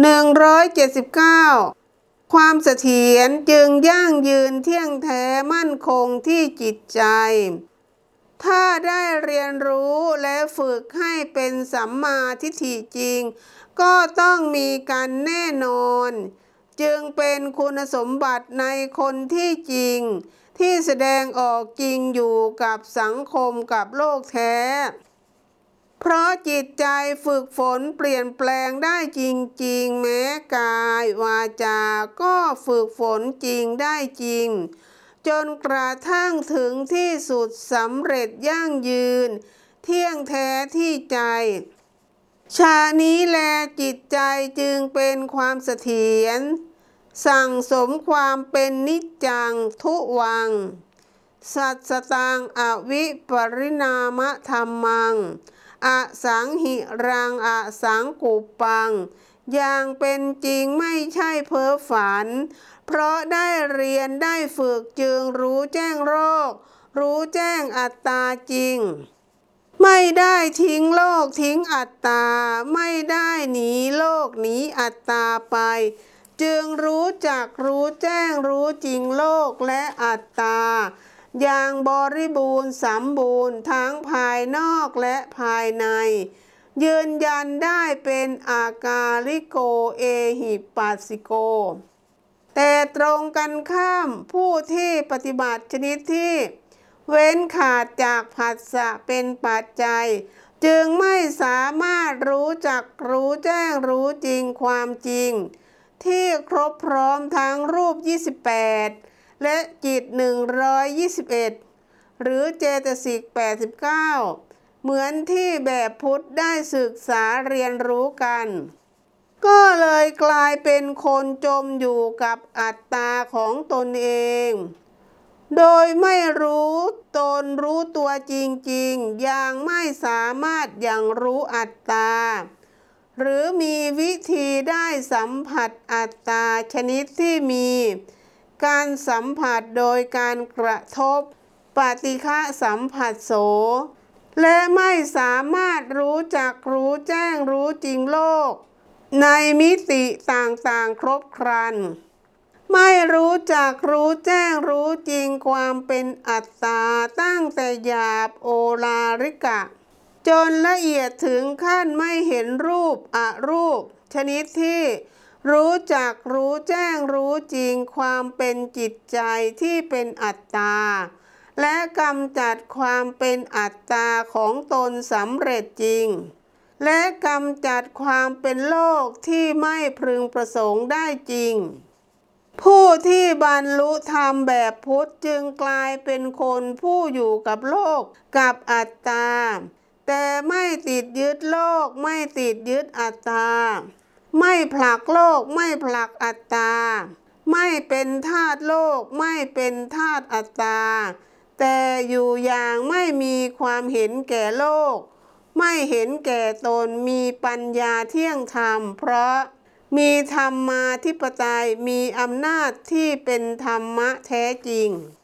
179 ความเสถียรจึงยั่งยืนเที่ยงแท้มั่นคงที่จิตใจ ถ้าได้เรียนรู้และฝึกให้เป็นสัมมาทิฏฐิจริง ก็ต้องมีกันแน่นอน จึงเป็นคุณสมบัติในคนที่จริง ที่แสดงออกจริงอยู่กับสังคมกับโลกแท้ เพราะจิตใจฝึกฝนเปลี่ยนแปลงได้จริง ๆ แม้กายวาจา ก็ฝึกฝนจริงได้จริง จนกระทั่งถึงที่สุดสำเร็จยั่งยืน เที่ยงแท้ที่ใจ ชานี้แลจิตใจจึงเป็นความเสถียรสั่งสมความเป็นนิจจังทุวัง สัตสตังอวิปริณามะธรรมัง อสังหิรังอสังกุปัง อย่างเป็นจริงไม่ใช่เพ้อฝัน เพราะได้เรียนได้ฝึกจึงรู้แจ้งโรค รู้แจ้งอัตตาจริง ไม่ได้ทิ้งโลกทิ้งอัตตา ไม่ได้หนีโลกหนีอัตตาไป จึงรู้จักรู้แจ้งรู้จริงโลกและอัตตา อย่างบริบูรณ์สมบูรณ์ทั้งภายนอกและภายใน ยืนยันได้เป็นอากาลิโกเอหิปัสสิโก แต่ตรงกันข้ามผู้ที่ปฏิบัติชนิดที่เว้นขาดจากผัสสะเป็นปัจจัย จึงไม่สามารถรู้จักรู้แจ้งรู้จริงความจริง ที่ครบพร้อมทั้งรูป 28 และจิต 121 หรือเจตสิก 89 เหมือนที่แบบพุทธได้ศึกษาเรียนรู้กัน ก็เลยกลายเป็นคนจมอยู่กับอัตตาของตนเอง โดยไม่รู้ตนรู้ตัวจริงๆ อย่างไม่สามารถอย่างรู้อัตตาหรือมีวิธีได้สัมผัสอัตตาชนิดที่มี การสัมผัสโดยการกระทบ ปฏิฆะสัมผัสโส และไม่สามารถรู้จักรู้แจ้งรู้จริงโลก ในมิติต่างๆครบครัน ไม่รู้จักรู้แจ้งรู้จริงความเป็นอัตตาตั้งแต่หยาบโอลาริกะ จนละเอียดถึงขั้นไม่เห็นรูปอรูป ชนิดที่ รู้จักรู้แจ้งรู้จริงความเป็นจิตใจที่เป็นอัตตา และกำจัดความเป็นอัตตาของตนสำเร็จจริง และกำจัดความเป็นโลกที่ไม่พึงประสงค์ได้จริง ผู้ที่บรรลุธรรมแบบพุทธจึงกลายเป็นคนผู้อยู่กับโลกกับอัตตา แต่ไม่ติดยึดโลกไม่ติดยึดอัตตา ไม่ผลักโลก ไม่ผลักอัตตา ไม่เป็นธาตุโลก ไม่เป็นธาตุอัตตา แต่อยู่อย่างไม่มีความเห็นแก่โลก ไม่เห็นแก่ตนมีปัญญาเที่ยงธรรม เพราะมีธรรมมาธิปไตยมีอำนาจที่เป็นธรรมะแท้จริง